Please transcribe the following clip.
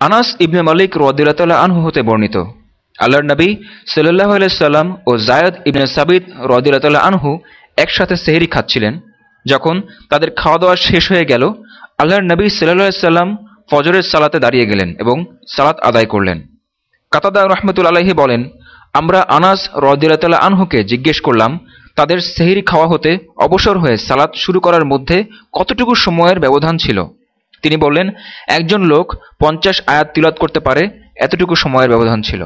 আনাস ইবনে মালিক রদিল্লা আনহু হতে বর্ণিত। আল্লাহর নবী সাল্লাহ সাল্লাম ও জায়দ ইবনে সাবিদ রদিল্লা আনহু একসাথে সেহরি খাচ্ছিলেন। যখন তাদের খাওয়া দাওয়া শেষ হয়ে গেল, আল্লাহর নবী সাল্লাহ সাল্লাম ফজরের সালাতে দাঁড়িয়ে গেলেন এবং সালাত আদায় করলেন। কাতাদা রহমতুল আলাহি বলেন, আমরা আনাস রদিল্লা আনহুকে জিজ্ঞেস করলাম, তাদের সেহেরি খাওয়া হতে অবসর হয়ে সালাত শুরু করার মধ্যে কতটুকু সময়ের ব্যবধান ছিল? তিনি বললেন একজন লোক পঞ্চাশ আয়াত তিলাত করতে পারে এতটুকু সময়ের ব্যবধান ছিল।